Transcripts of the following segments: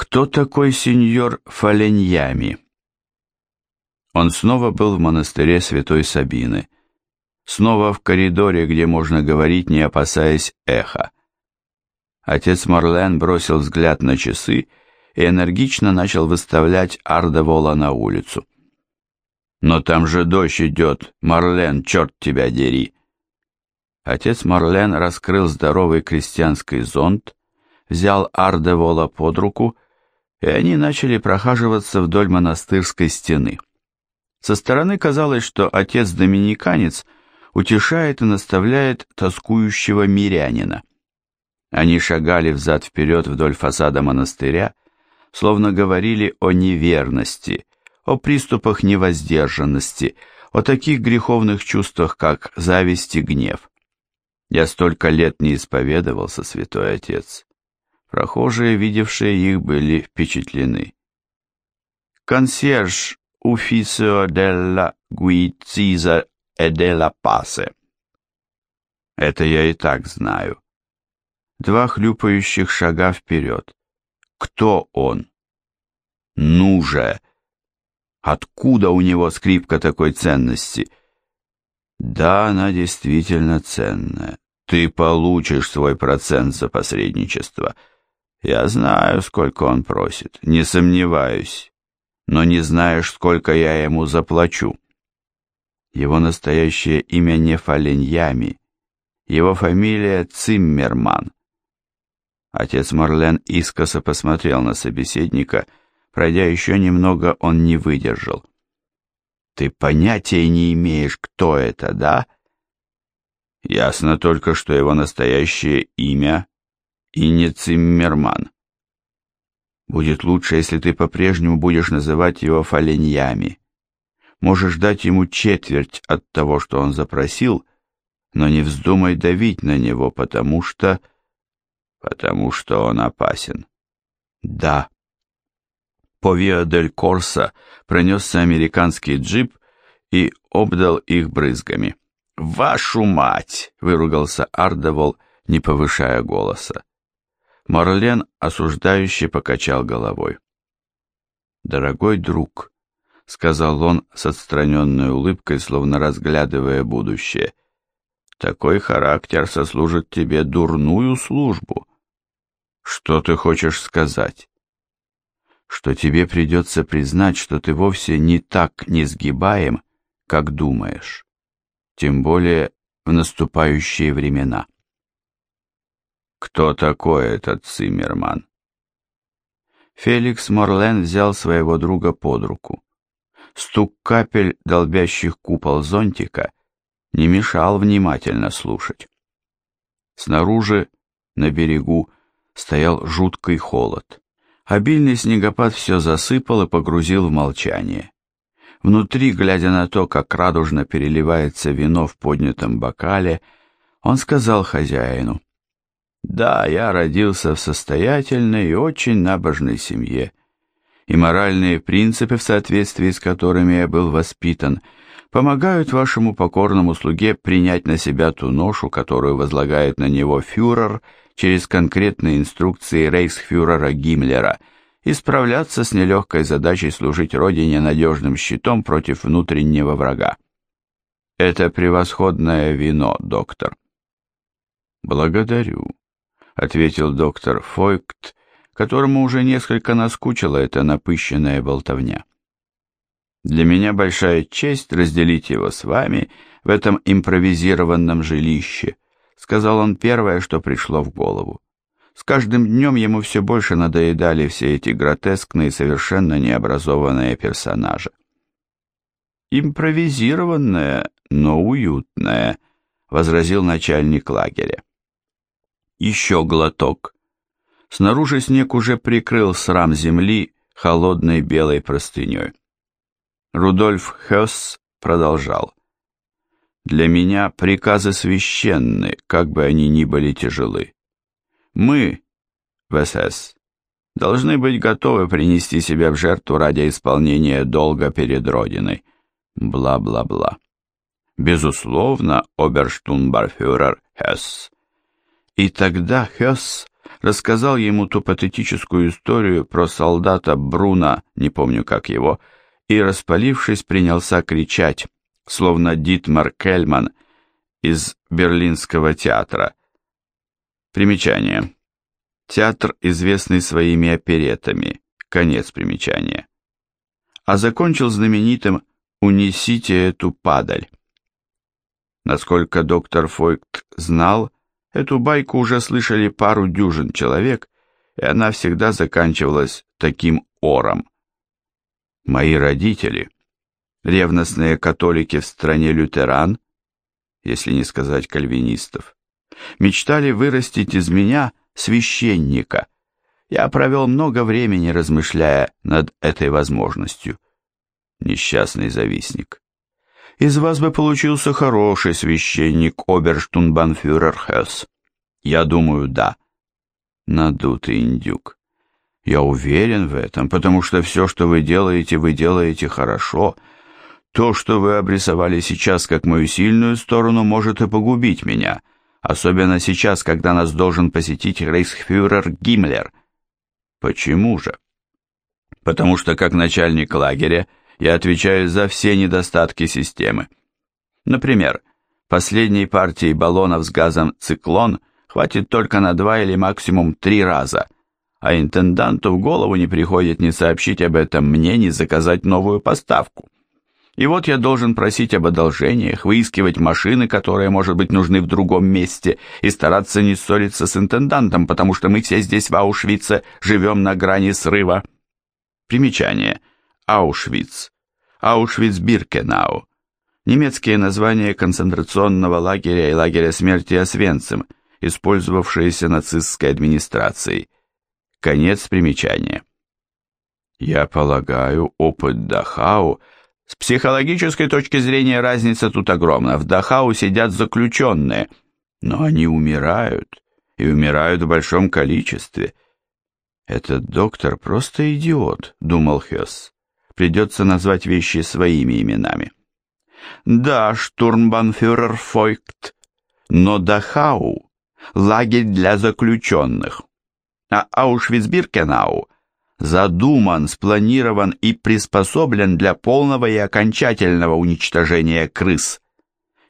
Кто такой сеньор Фаленьями? Он снова был в монастыре Святой Сабины. Снова в коридоре, где можно говорить, не опасаясь эха. Отец Марлен бросил взгляд на часы и энергично начал выставлять Ардевола на улицу. «Но там же дождь идет, Марлен, черт тебя дери!» Отец Марлен раскрыл здоровый крестьянский зонт, взял Ардевола под руку, и они начали прохаживаться вдоль монастырской стены. Со стороны казалось, что отец-доминиканец утешает и наставляет тоскующего мирянина. Они шагали взад-вперед вдоль фасада монастыря, словно говорили о неверности, о приступах невоздержанности, о таких греховных чувствах, как зависть и гнев. Я столько лет не исповедовался, святой отец. Прохожие, видевшие их, были впечатлены. «Консьерж Уфисио делла Гуициза e della Пасе». Это я и так знаю. Два хлюпающих шага вперед. Кто он? Ну же! Откуда у него скрипка такой ценности? Да, она действительно ценная. Ты получишь свой процент за посредничество. Я знаю, сколько он просит, не сомневаюсь. Но не знаешь, сколько я ему заплачу. Его настоящее имя не Фаленьями. Его фамилия Циммерман. Отец Марлен искоса посмотрел на собеседника. Пройдя еще немного, он не выдержал. «Ты понятия не имеешь, кто это, да?» «Ясно только, что его настоящее имя и не Циммерман. Будет лучше, если ты по-прежнему будешь называть его Фаленьями. Можешь дать ему четверть от того, что он запросил, но не вздумай давить на него, потому что потому что он опасен. Да. По Виа-дель-Корса пронесся американский джип и обдал их брызгами. «Вашу мать!» — выругался Ардевол, не повышая голоса. Марлен осуждающе покачал головой. «Дорогой друг», — сказал он с отстраненной улыбкой, словно разглядывая будущее, — «такой характер сослужит тебе дурную службу. Что ты хочешь сказать? Что тебе придется признать, что ты вовсе не так несгибаем, как думаешь. Тем более в наступающие времена. Кто такой этот Циммерман? Феликс Морлен взял своего друга под руку. Стук капель, долбящих купол зонтика, не мешал внимательно слушать. Снаружи, на берегу, стоял жуткий холод. Обильный снегопад все засыпал и погрузил в молчание. Внутри, глядя на то, как радужно переливается вино в поднятом бокале, он сказал хозяину, «Да, я родился в состоятельной и очень набожной семье, и моральные принципы, в соответствии с которыми я был воспитан, помогают вашему покорному слуге принять на себя ту ношу, которую возлагает на него фюрер через конкретные инструкции рейхсфюрера Гиммлера и справляться с нелегкой задачей служить Родине надежным щитом против внутреннего врага. Это превосходное вино, доктор. Благодарю, ответил доктор Фойкт, которому уже несколько наскучила эта напыщенная болтовня. Для меня большая честь разделить его с вами в этом импровизированном жилище, сказал он первое, что пришло в голову. С каждым днем ему все больше надоедали все эти гротескные, совершенно необразованные персонажи. «Импровизированное, но уютное», — возразил начальник лагеря. Еще глоток. Снаружи снег уже прикрыл срам земли холодной белой простыней. Рудольф Хесс продолжал. Для меня приказы священны, как бы они ни были тяжелы. Мы, в СС, должны быть готовы принести себя в жертву ради исполнения долга перед Родиной. Бла-бла-бла. Безусловно, оберштунбарфюрер Хесс. И тогда Хесс рассказал ему ту патетическую историю про солдата Бруна, не помню как его, и, распалившись, принялся кричать, словно Дитмар Кельман из Берлинского театра. Примечание. Театр, известный своими оперетами. Конец примечания. А закончил знаменитым «Унесите эту падаль». Насколько доктор Фойкт знал, эту байку уже слышали пару дюжин человек, и она всегда заканчивалась таким ором. Мои родители, ревностные католики в стране лютеран, если не сказать кальвинистов, мечтали вырастить из меня священника. Я провел много времени, размышляя над этой возможностью. Несчастный завистник. Из вас бы получился хороший священник, оберштунбанфюрер Хесс. Я думаю, да. Надутый индюк. Я уверен в этом, потому что все, что вы делаете, вы делаете хорошо. То, что вы обрисовали сейчас как мою сильную сторону, может и погубить меня особенно сейчас, когда нас должен посетить рейхсфюрер Гиммлер. Почему же? Потому что как начальник лагеря я отвечаю за все недостатки системы. Например, последней партии баллонов с газом «Циклон» хватит только на два или максимум три раза, а интенданту в голову не приходит ни сообщить об этом мне, ни заказать новую поставку. И вот я должен просить об одолжениях, выискивать машины, которые, может быть, нужны в другом месте, и стараться не ссориться с интендантом, потому что мы все здесь в Аушвице живем на грани срыва. Примечание. Аушвиц. Аушвиц-Биркенау. Немецкие названия концентрационного лагеря и лагеря смерти Освенцим, использовавшиеся нацистской администрацией. Конец примечания. Я полагаю, опыт Дахау – с психологической точки зрения разница тут огромна. В Дахау сидят заключенные, но они умирают, и умирают в большом количестве. Этот доктор просто идиот, думал Хесс. Придется назвать вещи своими именами. Да, штурмбанфюрер Фойкт, но Дахау — лагерь для заключенных, а Аушвиц-Биркенау задуман, спланирован и приспособлен для полного и окончательного уничтожения крыс.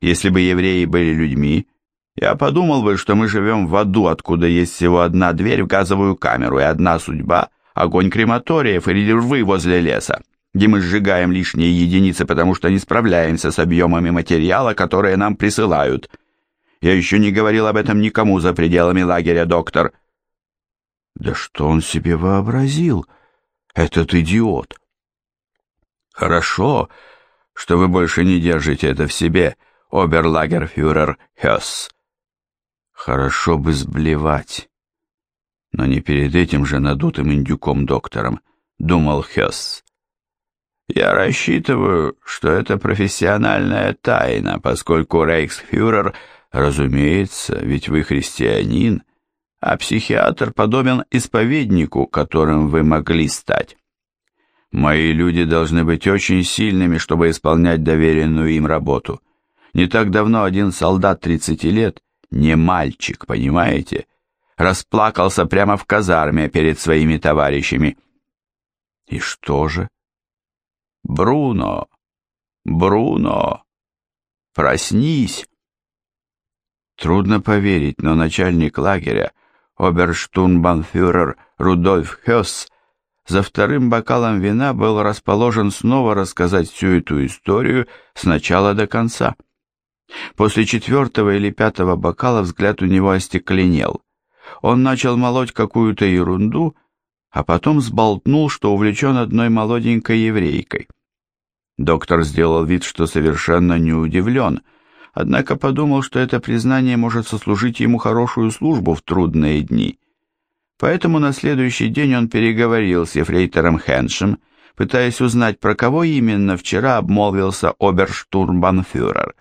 Если бы евреи были людьми, я подумал бы, что мы живем в аду, откуда есть всего одна дверь в газовую камеру и одна судьба – огонь крематориев или рвы возле леса, где мы сжигаем лишние единицы, потому что не справляемся с объемами материала, которые нам присылают. Я еще не говорил об этом никому за пределами лагеря, доктор – да что он себе вообразил, этот идиот? Хорошо, что вы больше не держите это в себе, оберлагерфюрер Хесс. Хорошо бы сблевать. Но не перед этим же надутым индюком-доктором, думал Хесс. Я рассчитываю, что это профессиональная тайна, поскольку рейхсфюрер, разумеется, ведь вы христианин, а психиатр подобен исповеднику, которым вы могли стать. Мои люди должны быть очень сильными, чтобы исполнять доверенную им работу. Не так давно один солдат 30 лет, не мальчик, понимаете, расплакался прямо в казарме перед своими товарищами. И что же? Бруно, Бруно, проснись. Трудно поверить, но начальник лагеря оберштурмбанфюрер Рудольф Хёс за вторым бокалом вина был расположен снова рассказать всю эту историю с начала до конца. После четвертого или пятого бокала взгляд у него остекленел. Он начал молоть какую-то ерунду, а потом сболтнул, что увлечен одной молоденькой еврейкой. Доктор сделал вид, что совершенно не удивлен — однако подумал, что это признание может сослужить ему хорошую службу в трудные дни. Поэтому на следующий день он переговорил с ефрейтором Хеншем, пытаясь узнать, про кого именно вчера обмолвился оберштурмбанфюрер.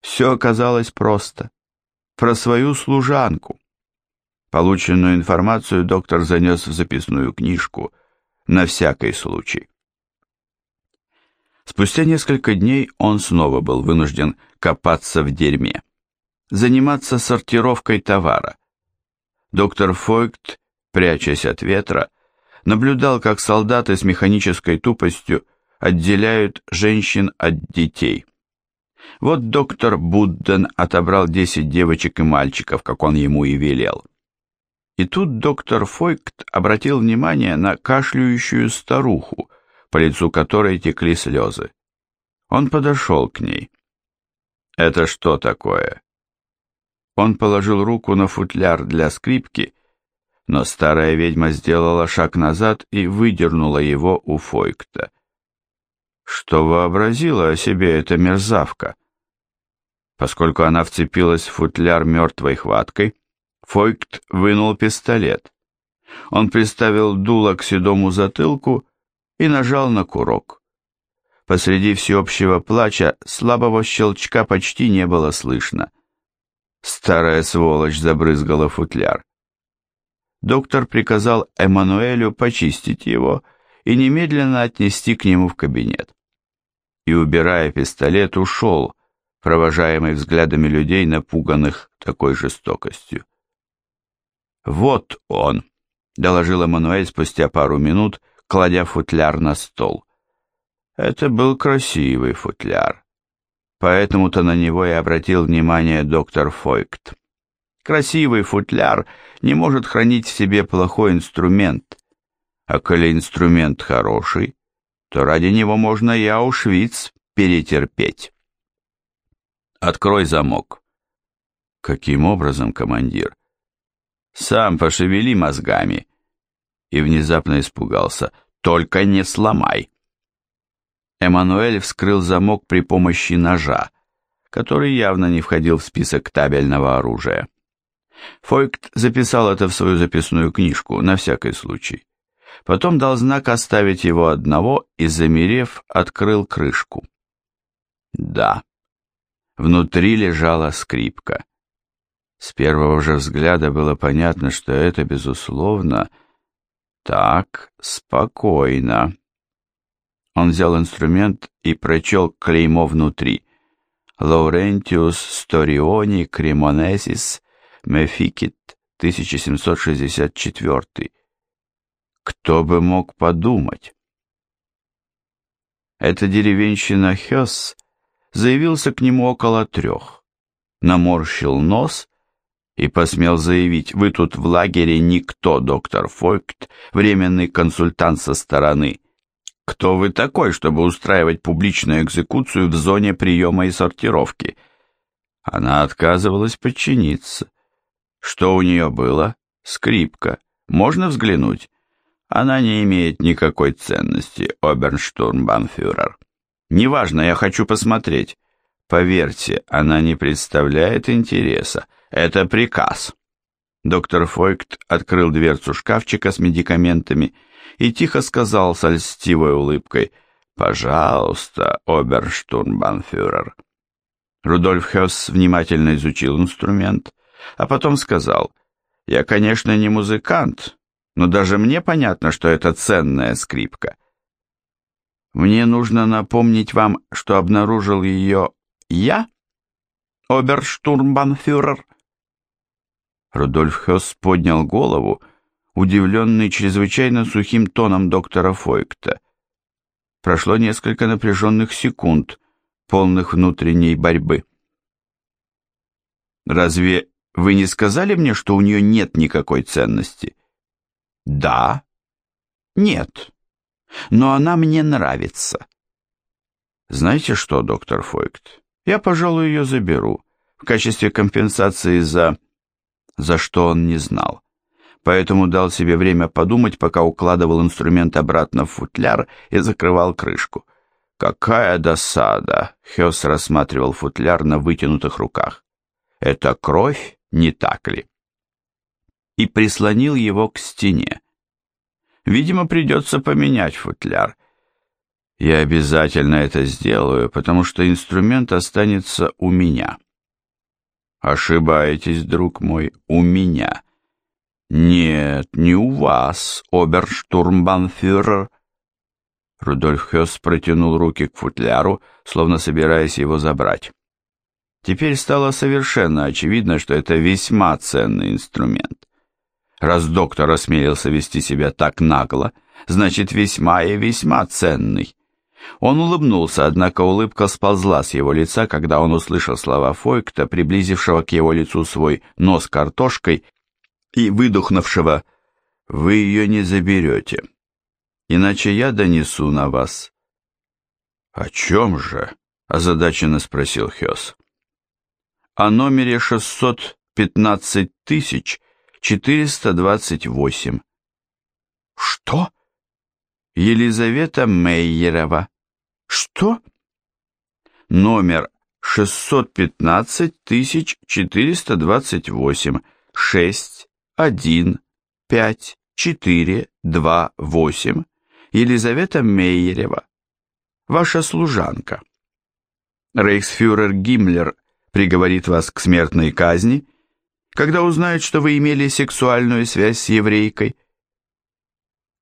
Все оказалось просто. Про свою служанку. Полученную информацию доктор занес в записную книжку на всякий случай. Спустя несколько дней он снова был вынужден копаться в дерьме, заниматься сортировкой товара. Доктор Фойкт, прячась от ветра, наблюдал, как солдаты с механической тупостью отделяют женщин от детей. Вот доктор Будден отобрал 10 девочек и мальчиков, как он ему и велел. И тут доктор Фойкт обратил внимание на кашляющую старуху, по лицу которой текли слезы. Он подошел к ней. «Это что такое?» Он положил руку на футляр для скрипки, но старая ведьма сделала шаг назад и выдернула его у Фойкта. Что вообразила о себе эта мерзавка? Поскольку она вцепилась в футляр мертвой хваткой, Фойкт вынул пистолет. Он приставил дуло к седому затылку и нажал на курок. Посреди всеобщего плача слабого щелчка почти не было слышно. Старая сволочь забрызгала футляр. Доктор приказал Эммануэлю почистить его и немедленно отнести к нему в кабинет. И, убирая пистолет, ушел, провожаемый взглядами людей, напуганных такой жестокостью. «Вот он», — доложил Эммануэль спустя пару минут, кладя футляр на стол. Это был красивый футляр. Поэтому-то на него и обратил внимание доктор Фойкт. Красивый футляр не может хранить в себе плохой инструмент, а коли инструмент хороший, то ради него можно и Аушвиц перетерпеть. Открой замок. Каким образом, командир? Сам пошевели мозгами. И внезапно испугался. Только не сломай. Эммануэль вскрыл замок при помощи ножа, который явно не входил в список табельного оружия. Фойкт записал это в свою записную книжку, на всякий случай. Потом дал знак оставить его одного и, замерев, открыл крышку. Да, Внутри лежала скрипка. С первого же взгляда было понятно, что это, безусловно, так, спокойно. Он взял инструмент и прочел клеймо внутри. Лаурентиус Сториони Кремонесис Мефикит 1764. Кто бы мог подумать? Эта деревенщина Хёс заявился к нему около трех, наморщил нос и посмел заявить, вы тут в лагере никто, доктор Фойкт, временный консультант со стороны. Кто вы такой, чтобы устраивать публичную экзекуцию в зоне приема и сортировки? Она отказывалась подчиниться. Что у нее было? Скрипка. Можно взглянуть? Она не имеет никакой ценности, оберштурмбанфюрер. Неважно, я хочу посмотреть. Поверьте, она не представляет интереса. Это приказ. Доктор Фойкт открыл дверцу шкафчика с медикаментами и тихо сказал с льстивой улыбкой «Пожалуйста, оберштурмбанфюрер». Рудольф Хёс внимательно изучил инструмент, а потом сказал «Я, конечно, не музыкант, но даже мне понятно, что это ценная скрипка. Мне нужно напомнить вам, что обнаружил ее я, оберштурмбанфюрер. Рудольф Хёс поднял голову, удивленный чрезвычайно сухим тоном доктора Фойкта. Прошло несколько напряженных секунд, полных внутренней борьбы. «Разве вы не сказали мне, что у нее нет никакой ценности?» «Да». «Нет» но она мне нравится. Знаете что, доктор Фойкт, я, пожалуй, ее заберу в качестве компенсации за... за что он не знал. Поэтому дал себе время подумать, пока укладывал инструмент обратно в футляр и закрывал крышку. Какая досада! Хёс рассматривал футляр на вытянутых руках. Это кровь, не так ли? И прислонил его к стене. Видимо, придется поменять футляр. Я обязательно это сделаю, потому что инструмент останется у меня. Ошибаетесь, друг мой, у меня. Нет, не у вас, оберштурмбанфюрер. Рудольф Хёс протянул руки к футляру, словно собираясь его забрать. Теперь стало совершенно очевидно, что это весьма ценный инструмент. Раз доктор осмелился вести себя так нагло, значит весьма и весьма ценный. Он улыбнулся, однако улыбка сползла с его лица, когда он услышал слова Фойкта, приблизившего к его лицу свой нос картошкой и выдохнувшего «Вы ее не заберете, иначе я донесу на вас». «О чем же?» – озадаченно спросил Хёс. «О номере 615 тысяч 428. Что? Елизавета Мейерова. Что? Номер 615 6, 1, 5, 4, 2, 8. Елизавета Мейерева. Ваша служанка. Рейхсфюрер Гиммлер приговорит вас к смертной казни – когда узнают, что вы имели сексуальную связь с еврейкой.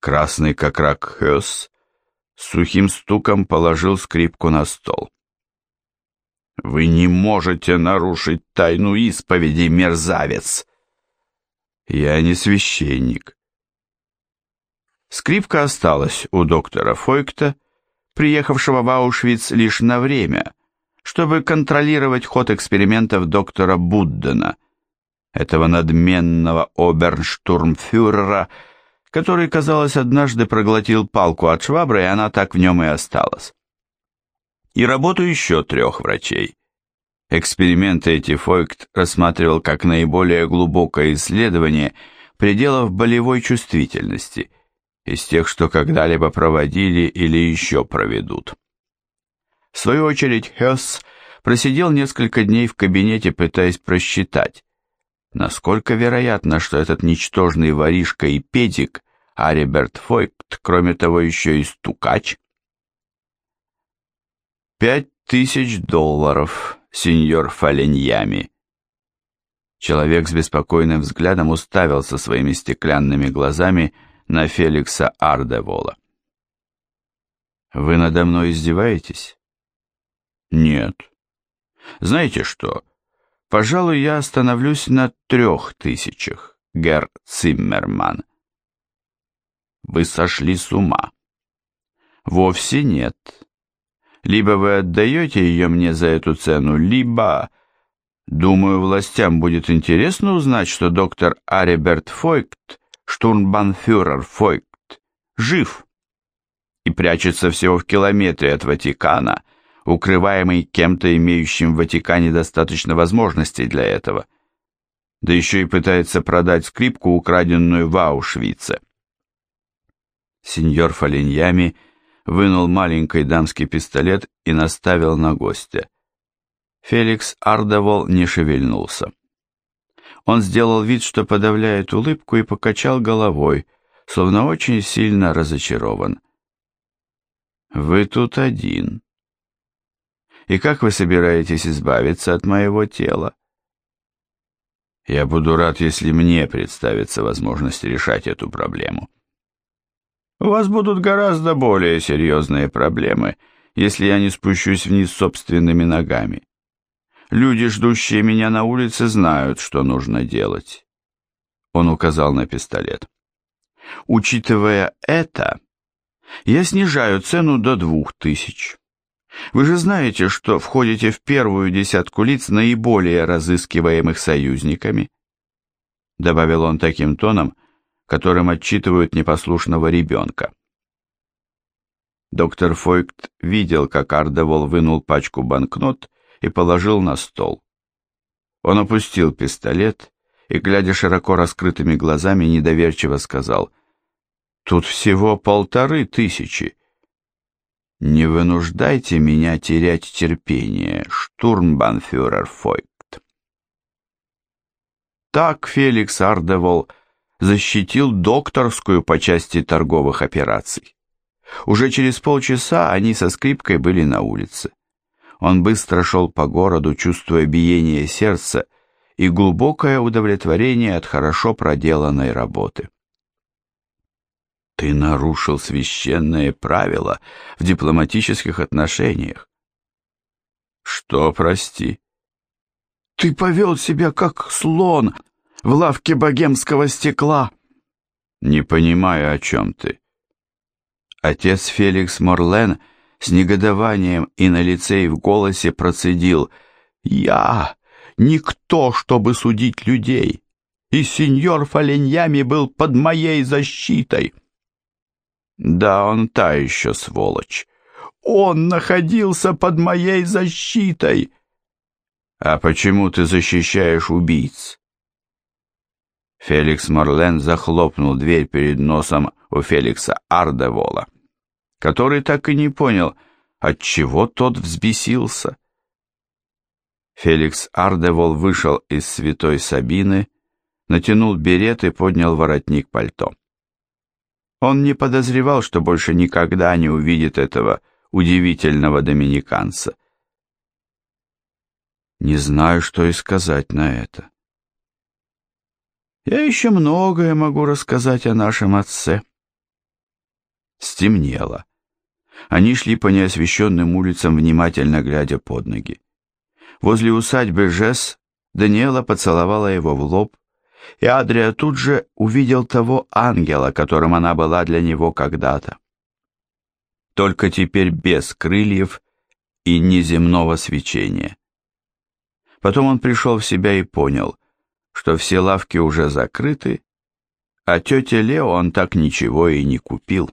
Красный как рак Хёс с сухим стуком положил скрипку на стол. «Вы не можете нарушить тайну исповеди, мерзавец!» «Я не священник». Скрипка осталась у доктора Фойкта, приехавшего в Аушвиц лишь на время, чтобы контролировать ход экспериментов доктора Буддена – этого надменного оберштурмфюрера, который, казалось, однажды проглотил палку от швабры, и она так в нем и осталась. И работу еще трех врачей. Эксперименты эти Фойкт рассматривал как наиболее глубокое исследование пределов болевой чувствительности, из тех, что когда-либо проводили или еще проведут. В свою очередь Хесс просидел несколько дней в кабинете, пытаясь просчитать, Насколько вероятно, что этот ничтожный воришка и педик Ариберт Фойкт, кроме того, еще и стукач? Пять тысяч долларов, сеньор Фаленьями. Человек с беспокойным взглядом уставился своими стеклянными глазами на Феликса Ардевола. «Вы надо мной издеваетесь?» «Нет. Знаете что, Пожалуй, я остановлюсь на трех тысячах, Герр Циммерман. Вы сошли с ума. Вовсе нет. Либо вы отдаете ее мне за эту цену, либо... Думаю, властям будет интересно узнать, что доктор Ариберт Фойкт, штурмбанфюрер Фойкт, жив и прячется всего в километре от Ватикана, укрываемый кем-то, имеющим в Ватикане достаточно возможностей для этого. Да еще и пытается продать скрипку, украденную в Аушвице. Сеньор Фалиньями вынул маленький дамский пистолет и наставил на гостя. Феликс Ардовол не шевельнулся. Он сделал вид, что подавляет улыбку и покачал головой, словно очень сильно разочарован. «Вы тут один», и как вы собираетесь избавиться от моего тела? Я буду рад, если мне представится возможность решать эту проблему. У вас будут гораздо более серьезные проблемы, если я не спущусь вниз собственными ногами. Люди, ждущие меня на улице, знают, что нужно делать. Он указал на пистолет. Учитывая это, я снижаю цену до двух тысяч. Вы же знаете, что входите в первую десятку лиц наиболее разыскиваемых союзниками, добавил он таким тоном, которым отчитывают непослушного ребенка. Доктор Фойкт видел, как Ардевол вынул пачку банкнот и положил на стол. Он опустил пистолет и, глядя широко раскрытыми глазами, недоверчиво сказал, «Тут всего полторы тысячи. Не вынуждайте меня терять терпение, штурмбанфюрер Фойкт. Так Феликс Ардевол защитил докторскую по части торговых операций. Уже через полчаса они со скрипкой были на улице. Он быстро шел по городу, чувствуя биение сердца и глубокое удовлетворение от хорошо проделанной работы. Ты нарушил священные правила в дипломатических отношениях. Что, прости? Ты повел себя как слон, в лавке богемского стекла». «Не понимаю, о чем ты». Отец Феликс Морлен с негодованием и на лице, и в голосе процедил «Я никто, чтобы судить людей, и сеньор Фаленьями был под моей защитой». «Да, он та еще сволочь. Он находился под моей защитой». «А почему ты защищаешь убийц?» Феликс Морлен захлопнул дверь перед носом у Феликса Ардевола, который так и не понял, от чего тот взбесился. Феликс Ардевол вышел из святой Сабины, натянул берет и поднял воротник пальто. Он не подозревал, что больше никогда не увидит этого удивительного доминиканца. Не знаю, что и сказать на это. Я еще многое могу рассказать о нашем отце. Стемнело. Они шли по неосвещенным улицам, внимательно глядя под ноги. Возле усадьбы Жес Даниэла поцеловала его в лоб, и Адрия тут же увидел того ангела, которым она была для него когда-то. Только теперь без крыльев и неземного свечения. Потом он пришел в себя и понял — что все лавки уже закрыты, а тете Лео он так ничего и не купил.